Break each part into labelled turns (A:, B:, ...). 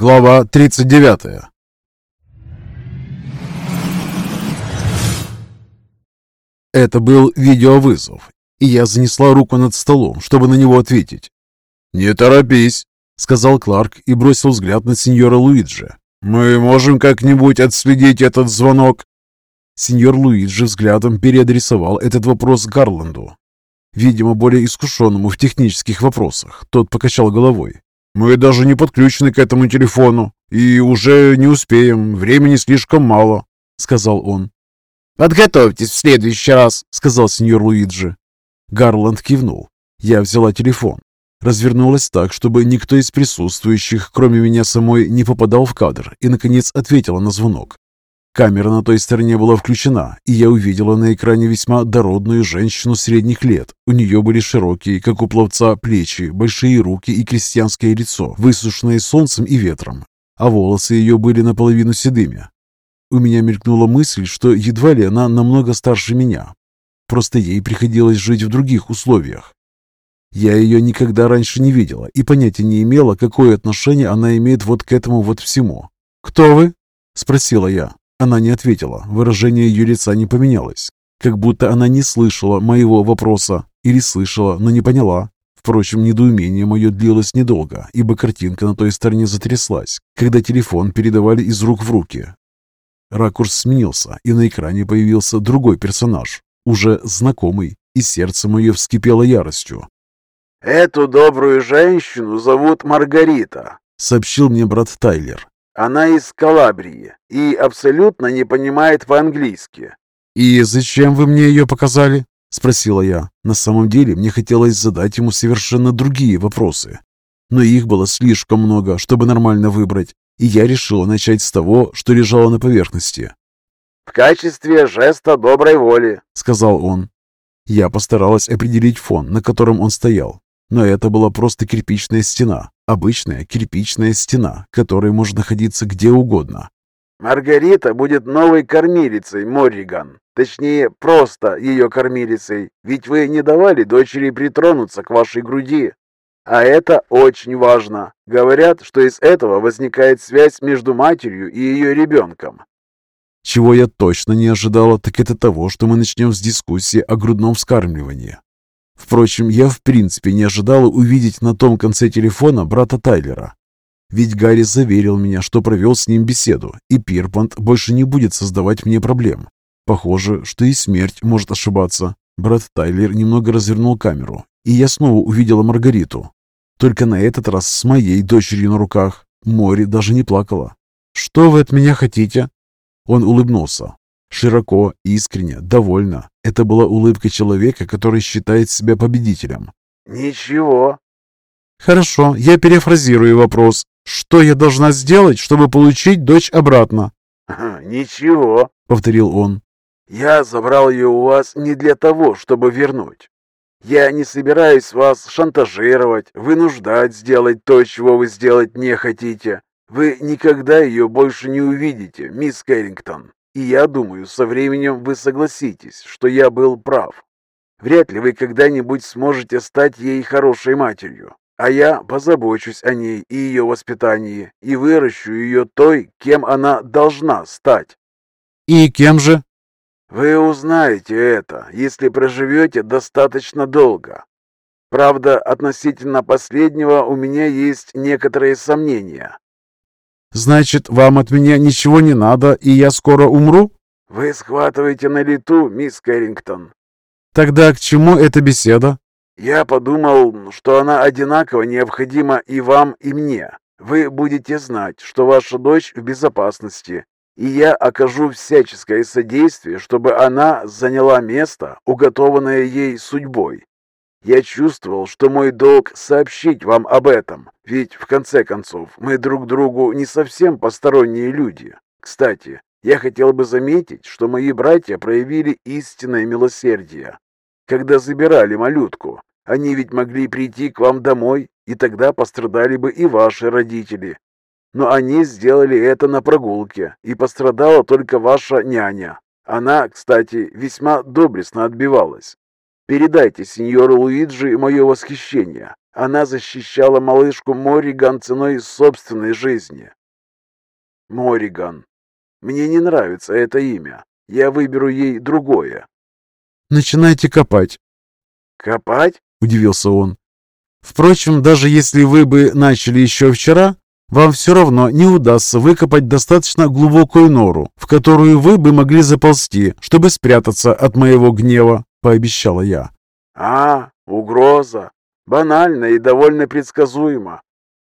A: Глава 39 Это был видеовызов, и я занесла руку над столом, чтобы на него ответить. «Не торопись», — сказал Кларк и бросил взгляд на сеньора Луиджи. «Мы можем как-нибудь отследить этот звонок?» Сеньор Луиджи взглядом переадресовал этот вопрос Гарланду, видимо, более искушенному в технических вопросах. Тот покачал головой. «Мы даже не подключены к этому телефону и уже не успеем, времени слишком мало», — сказал он.
B: «Подготовьтесь в следующий раз», —
A: сказал сеньор Луиджи. Гарланд кивнул. Я взяла телефон. Развернулась так, чтобы никто из присутствующих, кроме меня самой, не попадал в кадр, и, наконец, ответила на звонок. Камера на той стороне была включена, и я увидела на экране весьма дородную женщину средних лет. У нее были широкие, как у пловца, плечи, большие руки и крестьянское лицо, высушенное солнцем и ветром, а волосы ее были наполовину седыми. У меня мелькнула мысль, что едва ли она намного старше меня. Просто ей приходилось жить в других условиях. Я ее никогда раньше не видела и понятия не имела, какое отношение она имеет вот к этому вот всему. «Кто вы?» – спросила я. Она не ответила, выражение ее лица не поменялось, как будто она не слышала моего вопроса или слышала, но не поняла. Впрочем, недоумение мое длилось недолго, ибо картинка на той стороне затряслась, когда телефон передавали из рук в руки. Ракурс сменился, и на экране появился другой персонаж, уже знакомый, и сердце мое вскипело яростью.
C: «Эту добрую женщину зовут Маргарита», —
A: сообщил мне брат Тайлер.
C: Она из Калабрии и абсолютно не понимает по-английски.
A: «И зачем вы мне ее показали?» – спросила я. На самом деле мне хотелось задать ему совершенно другие вопросы. Но их было слишком много, чтобы нормально выбрать, и я решила начать с того, что лежало на поверхности.
C: «В качестве жеста доброй воли», –
A: сказал он. Я постаралась определить фон, на котором он стоял. Но это была просто кирпичная стена, обычная кирпичная стена, которая может находиться где угодно.
C: «Маргарита будет новой кормилицей, Морриган. Точнее, просто ее кормилицей, ведь вы не давали дочери притронуться к вашей груди. А это очень важно. Говорят, что из этого возникает связь между матерью и ее ребенком.
A: Чего я точно не ожидала, так это того, что мы начнем с дискуссии о грудном вскармливании. Впрочем, я в принципе не ожидала увидеть на том конце телефона брата Тайлера. Ведь Гарри заверил меня, что провел с ним беседу, и Пирпант больше не будет создавать мне проблем. Похоже, что и смерть может ошибаться. Брат Тайлер немного развернул камеру, и я снова увидела Маргариту. Только на этот раз с моей дочерью на руках. Мори даже не плакала. «Что вы от меня хотите?» Он улыбнулся. Широко, искренне, довольно. Это была улыбка человека, который считает себя победителем.
C: «Ничего».
A: «Хорошо, я перефразирую вопрос. Что я должна сделать, чтобы получить дочь обратно?»
C: «Ничего», — повторил он. «Я забрал ее у вас не для того, чтобы вернуть. Я не собираюсь вас шантажировать, вынуждать сделать то, чего вы сделать не хотите. Вы никогда ее больше не увидите, мисс Кэррингтон. И я думаю, со временем вы согласитесь, что я был прав. Вряд ли вы когда-нибудь сможете стать ей хорошей матерью, а я позабочусь о ней и ее воспитании и выращу ее той, кем она должна стать.
A: И кем же?
C: Вы узнаете это, если проживете достаточно долго. Правда, относительно последнего у меня есть некоторые сомнения.
A: Значит, вам от меня ничего не надо, и я скоро умру?
C: Вы схватываете на лету, мисс Кэррингтон.
A: Тогда к чему эта беседа?
C: Я подумал, что она одинаково необходима и вам, и мне. Вы будете знать, что ваша дочь в безопасности, и я окажу всяческое содействие, чтобы она заняла место, уготованное ей судьбой. Я чувствовал, что мой долг сообщить вам об этом, ведь, в конце концов, мы друг другу не совсем посторонние люди. Кстати, я хотел бы заметить, что мои братья проявили истинное милосердие. Когда забирали малютку, они ведь могли прийти к вам домой, и тогда пострадали бы и ваши родители. Но они сделали это на прогулке, и пострадала только ваша няня. Она, кстати, весьма доблестно отбивалась. Передайте сеньору Луиджи мое восхищение. Она защищала малышку Мориган ценой собственной жизни. Мориган. Мне не нравится это имя. Я выберу ей другое.
A: Начинайте копать.
C: Копать?
A: Удивился он. Впрочем, даже если вы бы начали еще вчера, вам все равно не удастся выкопать достаточно глубокую нору, в которую вы бы могли заползти, чтобы спрятаться от моего гнева, пообещала я.
C: А, угроза. Банально и довольно предсказуемо.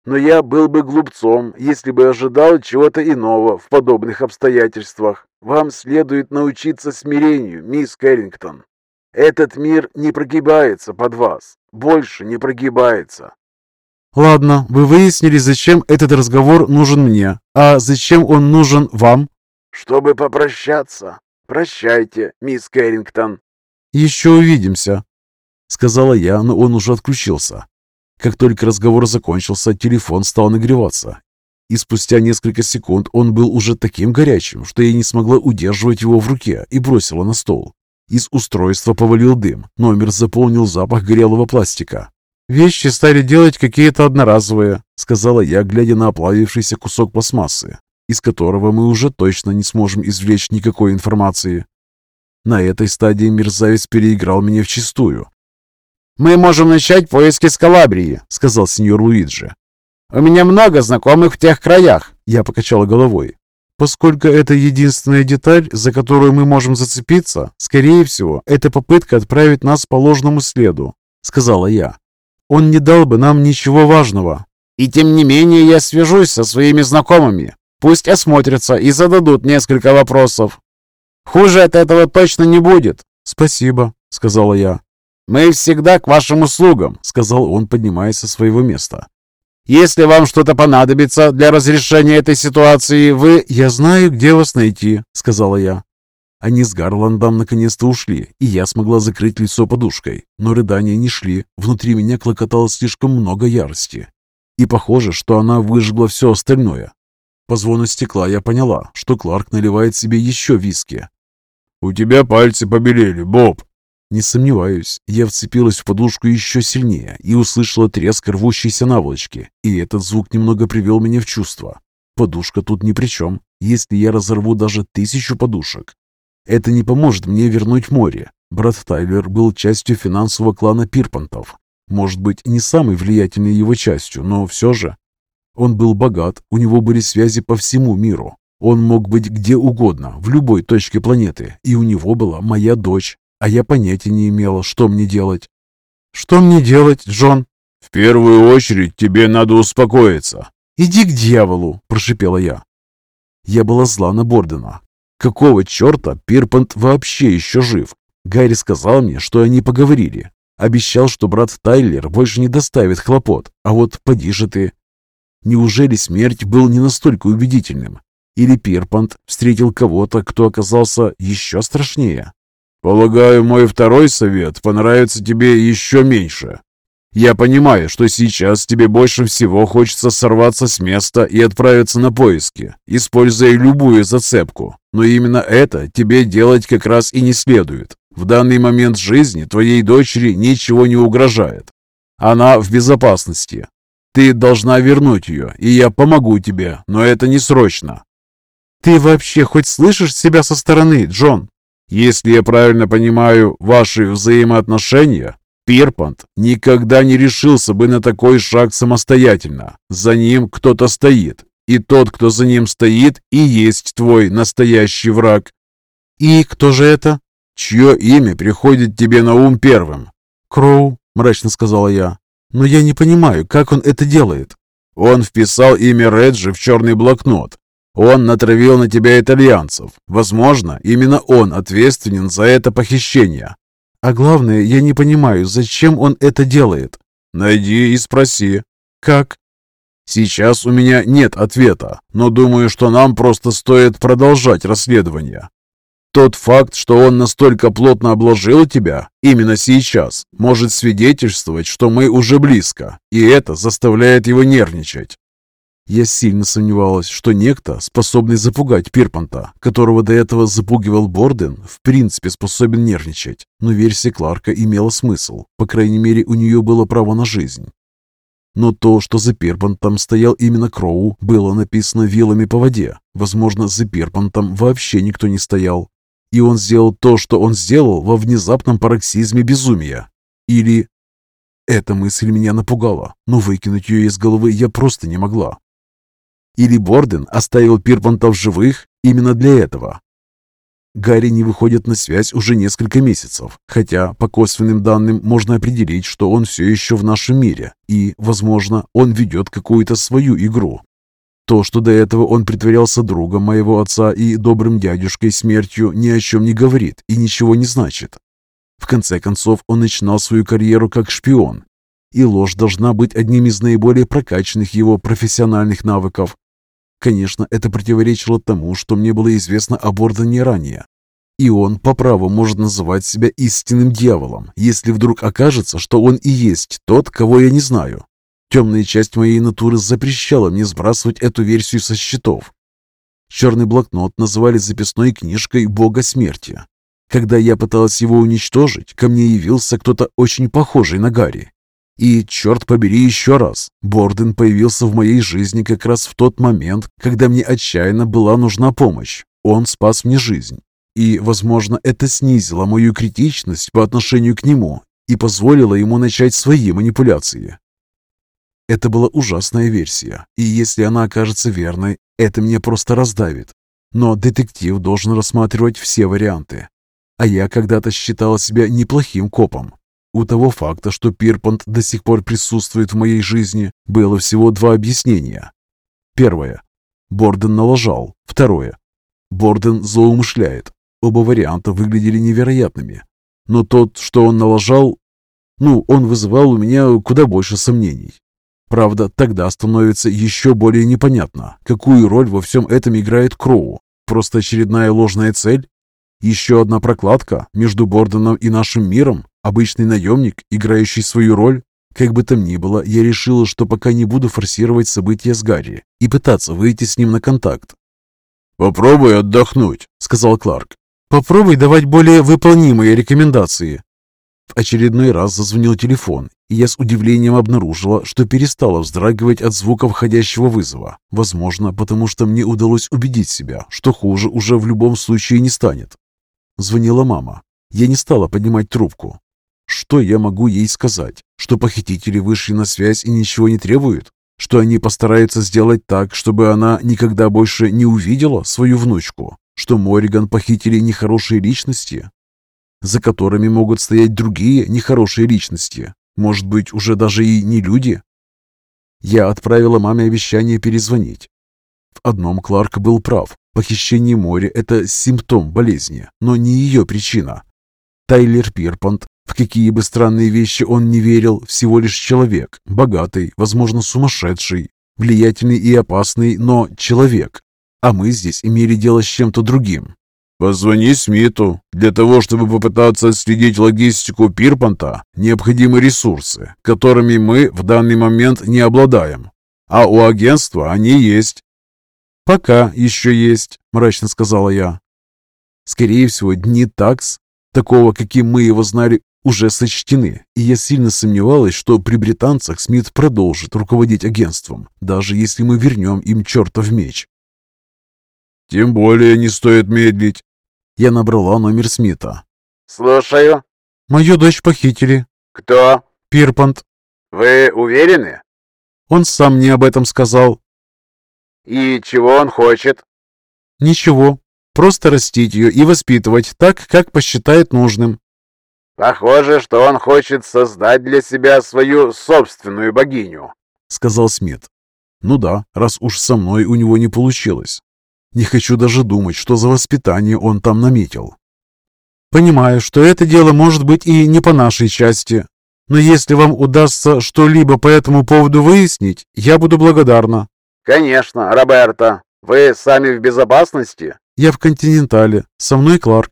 C: Но я был бы глупцом, если бы ожидал чего-то иного в подобных обстоятельствах. Вам следует научиться смирению, мисс Кэррингтон. Этот мир не прогибается под вас. Больше не прогибается.
A: Ладно, вы выяснили, зачем этот разговор нужен мне. А зачем он нужен вам?
C: Чтобы попрощаться. Прощайте, мисс Кэррингтон.
A: Еще увидимся, сказала я, но он уже отключился. Как только разговор закончился, телефон стал нагреваться. И спустя несколько секунд он был уже таким горячим, что я не смогла удерживать его в руке и бросила на стол. Из устройства повалил дым, номер заполнил запах горелого пластика. «Вещи стали делать какие-то одноразовые», — сказала я, глядя на оплавившийся кусок пластмассы, из которого мы уже точно не сможем извлечь никакой информации. На этой стадии мерзавец переиграл меня вчистую.
B: «Мы можем начать поиски Скалабрии», — сказал сеньор Луиджи. «У меня много знакомых в тех краях», — я покачала головой.
A: Поскольку это единственная деталь, за которую мы можем зацепиться, скорее всего, это попытка отправить нас по ложному следу, сказала я. Он не дал бы нам ничего важного.
B: И тем не менее я свяжусь со своими знакомыми. Пусть осмотрятся и зададут несколько вопросов. Хуже от этого точно не будет.
A: Спасибо, сказала я.
B: Мы всегда к вашим услугам, сказал он, поднимаясь со своего места. Если вам что-то понадобится для разрешения этой ситуации, вы...
A: «Я знаю, где вас найти», — сказала я. Они с Гарландом наконец-то ушли, и я смогла закрыть лицо подушкой. Но рыдания не шли, внутри меня клокотало слишком много ярости. И похоже, что она выжгла все остальное. По звону стекла я поняла, что Кларк наливает себе еще виски.
D: «У тебя пальцы побелели, Боб»,
A: не сомневаюсь, я вцепилась в подушку еще сильнее и услышала треск рвущейся наволочки, и этот звук немного привел меня в чувство. Подушка тут ни при чем, если я разорву даже тысячу подушек. Это не поможет мне вернуть море. Брат Тайлер был частью финансового клана Пирпантов. Может быть, не самой влиятельной его частью, но все же. Он был богат, у него были связи по всему миру. Он мог быть где угодно, в любой точке планеты, и у него была моя дочь, а я понятия не имела, что мне делать. «Что мне делать, Джон?»
D: «В первую очередь тебе надо успокоиться».
A: «Иди к дьяволу!» – прошипела я. Я была зла на Бордена. Какого черта Пирпант вообще еще жив? Гарри сказал мне, что они поговорили. Обещал, что брат Тайлер больше не доставит хлопот. А вот поди же ты. Неужели смерть был не настолько убедительным? Или Пирпант встретил кого-то, кто оказался еще страшнее?
D: Полагаю, мой второй совет понравится тебе еще меньше. Я понимаю, что сейчас тебе больше всего хочется сорваться с места и отправиться на поиски, используя любую зацепку. Но именно это тебе делать как раз и не следует. В данный момент жизни твоей дочери ничего не угрожает. Она в безопасности. Ты должна вернуть ее, и я помогу тебе, но это не срочно.
A: Ты вообще хоть слышишь себя со стороны, Джон?
D: Если я правильно понимаю ваши взаимоотношения, Пирпант никогда не решился бы на такой шаг самостоятельно. За ним кто-то стоит, и тот, кто за ним стоит, и есть твой настоящий враг.
A: И кто же это?
D: Чье имя приходит тебе на ум первым?
A: Кроу, мрачно сказала я. Но я не понимаю, как он это делает.
D: Он вписал имя Реджи в черный блокнот он натравил на тебя итальянцев. Возможно, именно он ответственен за это похищение.
A: А главное, я не понимаю, зачем он это делает.
D: Найди и спроси.
A: Как?
D: Сейчас у меня нет ответа, но думаю, что нам просто стоит продолжать расследование. Тот факт, что он настолько плотно обложил тебя именно сейчас, может свидетельствовать, что мы уже близко, и это заставляет его нервничать.
A: Я сильно сомневалась, что некто, способный запугать Пирпанта, которого до этого запугивал Борден, в принципе способен нервничать. Но версия Кларка имела смысл. По крайней мере, у нее было право на жизнь. Но то, что за Перпантом стоял именно Кроу, было написано вилами по воде. Возможно, за Перпантом вообще никто не стоял. И он сделал то, что он сделал во внезапном пароксизме безумия. Или... Эта мысль меня напугала, но выкинуть ее из головы я просто не могла. Или Борден оставил Пирпанта в живых именно для этого, Гарри не выходит на связь уже несколько месяцев, хотя по косвенным данным можно определить, что он все еще в нашем мире, и, возможно, он ведет какую-то свою игру. То, что до этого он притворялся другом моего отца и добрым дядюшкой смертью, ни о чем не говорит и ничего не значит. В конце концов, он начинал свою карьеру как шпион, и ложь должна быть одним из наиболее прокачанных его профессиональных навыков, Конечно, это противоречило тому, что мне было известно о Бордоне ранее. И он по праву может называть себя истинным дьяволом, если вдруг окажется, что он и есть тот, кого я не знаю. Темная часть моей натуры запрещала мне сбрасывать эту версию со счетов. Черный блокнот называли записной книжкой Бога Смерти. Когда я пыталась его уничтожить, ко мне явился кто-то очень похожий на Гарри и, черт побери, еще раз, Борден появился в моей жизни как раз в тот момент, когда мне отчаянно была нужна помощь. Он спас мне жизнь. И, возможно, это снизило мою критичность по отношению к нему и позволило ему начать свои манипуляции. Это была ужасная версия, и если она окажется верной, это меня просто раздавит. Но детектив должен рассматривать все варианты. А я когда-то считала себя неплохим копом, у того факта, что Пирпант до сих пор присутствует в моей жизни, было всего два объяснения. Первое. Борден налажал. Второе. Борден злоумышляет. Оба варианта выглядели невероятными. Но тот, что он налажал, ну, он вызывал у меня куда больше сомнений. Правда, тогда становится еще более непонятно, какую роль во всем этом играет Кроу. Просто очередная ложная цель? Еще одна прокладка между Борденом и нашим миром? Обычный наемник, играющий свою роль? Как бы там ни было, я решила, что пока не буду форсировать события с Гарри и пытаться выйти с ним на контакт.
D: «Попробуй отдохнуть», — сказал Кларк.
A: «Попробуй давать более выполнимые рекомендации». В очередной раз зазвонил телефон, и я с удивлением обнаружила, что перестала вздрагивать от звука входящего вызова. Возможно, потому что мне удалось убедить себя, что хуже уже в любом случае не станет. Звонила мама. Я не стала поднимать трубку, что я могу ей сказать? Что похитители вышли на связь и ничего не требуют? Что они постараются сделать так, чтобы она никогда больше не увидела свою внучку? Что Мориган похитили нехорошие личности, за которыми могут стоять другие нехорошие личности? Может быть, уже даже и не люди? Я отправила маме обещание перезвонить. В одном Кларк был прав. Похищение Мори – это симптом болезни, но не ее причина. Тайлер Пирпант в какие бы странные вещи он не верил, всего лишь человек, богатый, возможно, сумасшедший, влиятельный и опасный, но человек. А мы здесь имели дело с чем-то другим.
D: «Позвони Смиту. Для того, чтобы попытаться отследить логистику Пирпанта, необходимы ресурсы, которыми мы в данный момент не обладаем. А у агентства они есть».
A: «Пока еще есть», – мрачно сказала я. Скорее всего, дни такс, такого, каким мы его знали, уже сочтены, и я сильно сомневалась, что при британцах Смит продолжит руководить агентством, даже если мы вернем им чертов меч.
D: «Тем более не стоит медлить».
A: Я набрала номер Смита.
C: «Слушаю».
A: «Мою дочь похитили».
C: «Кто?»
A: «Пирпант».
C: «Вы уверены?»
A: «Он сам мне об этом сказал».
C: «И чего он хочет?»
A: «Ничего. Просто растить ее и воспитывать так, как посчитает нужным.
C: «Похоже, что он хочет создать для себя свою собственную богиню», —
A: сказал Смит. «Ну да, раз уж со мной у него не получилось. Не хочу даже думать, что за воспитание он там наметил. Понимаю, что это дело может быть и не по нашей части, но если вам удастся что-либо по этому поводу выяснить, я буду благодарна».
C: «Конечно, Роберто. Вы сами в безопасности?»
A: «Я в Континентале. Со мной Кларк.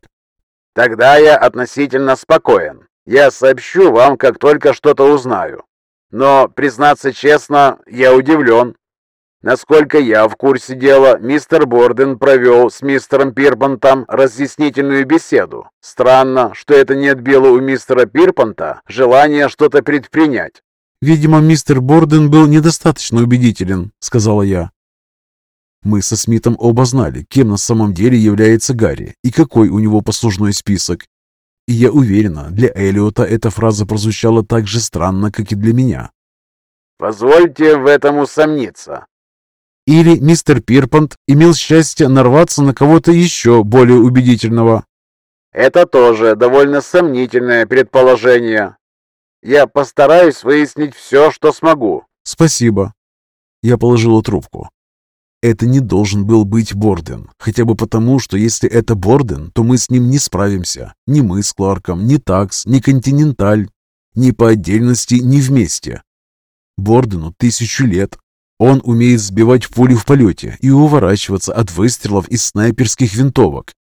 C: Тогда я относительно спокоен. Я сообщу вам, как только что-то узнаю. Но, признаться честно, я удивлен. Насколько я в курсе дела, мистер Борден провел с мистером Пирпантом разъяснительную беседу. Странно, что это не отбило у мистера Пирпанта желание что-то предпринять.
A: «Видимо, мистер Борден был недостаточно убедителен», — сказала я. Мы со Смитом оба знали, кем на самом деле является Гарри и какой у него послужной список. И я уверена, для Элиота эта фраза прозвучала так же странно, как и для меня.
C: «Позвольте в этом усомниться».
A: Или мистер Пирпант имел счастье нарваться на кого-то еще более убедительного.
C: Это тоже довольно сомнительное предположение. Я постараюсь выяснить все, что смогу.
A: Спасибо. Я положила трубку. Это не должен был быть Борден, хотя бы потому, что если это Борден, то мы с ним не справимся. Ни мы с Кларком, ни Такс, ни Континенталь, ни по отдельности, ни вместе. Бордену тысячу лет. Он умеет сбивать пули в полете и уворачиваться от выстрелов из снайперских винтовок,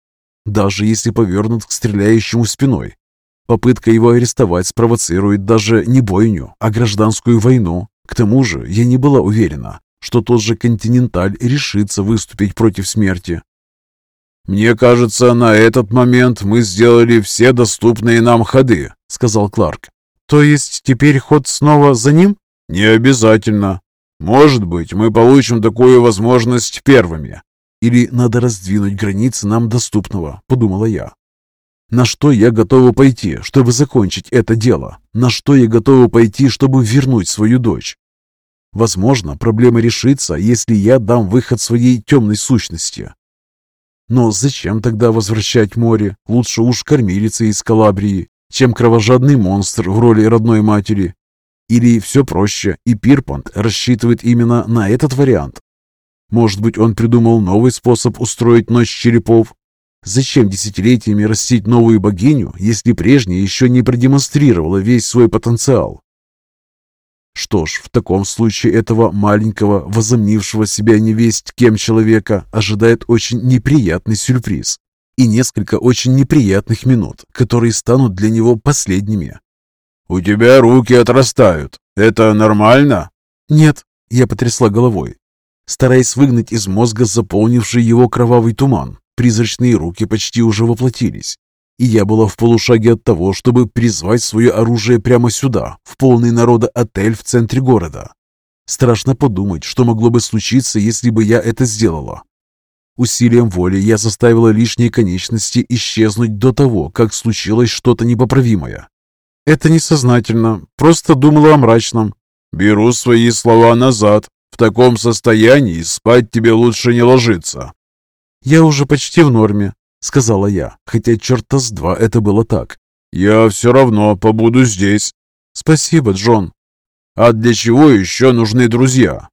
A: даже если повернут к стреляющему спиной. Попытка его арестовать спровоцирует даже не бойню, а гражданскую войну. К тому же я не была уверена, что тот же «Континенталь» решится выступить против смерти.
D: «Мне кажется, на этот момент мы сделали все доступные нам ходы», — сказал Кларк.
A: «То есть теперь ход снова за ним?»
D: «Не обязательно. Может быть, мы получим такую возможность первыми».
A: «Или надо раздвинуть границы нам доступного», — подумала я. «На что я готова пойти, чтобы закончить это дело? На что я готова пойти, чтобы вернуть свою дочь? Возможно, проблема решится, если я дам выход своей темной сущности. Но зачем тогда возвращать море? Лучше уж кормилица из Калабрии, чем кровожадный монстр в роли родной матери. Или все проще, и Пирпант рассчитывает именно на этот вариант. Может быть, он придумал новый способ устроить ночь черепов? Зачем десятилетиями растить новую богиню, если прежняя еще не продемонстрировала весь свой потенциал? Что ж, в таком случае этого маленького, возомнившего себя невесть кем человека, ожидает очень неприятный сюрприз и несколько очень неприятных минут, которые станут для него последними.
D: «У тебя руки отрастают. Это нормально?»
A: «Нет», — я потрясла головой, стараясь выгнать из мозга заполнивший его кровавый туман. Призрачные руки почти уже воплотились и я была в полушаге от того, чтобы призвать свое оружие прямо сюда, в полный народа отель в центре города. Страшно подумать, что могло бы случиться, если бы я это сделала. Усилием воли я заставила лишние конечности исчезнуть до того, как случилось что-то непоправимое. Это несознательно, просто думала о мрачном.
D: «Беру свои слова назад. В таком состоянии спать тебе лучше не ложиться».
A: «Я уже почти в норме сказала я, хотя черта с два это было так.
D: «Я все равно побуду здесь».
A: «Спасибо, Джон».
D: «А для чего еще нужны друзья?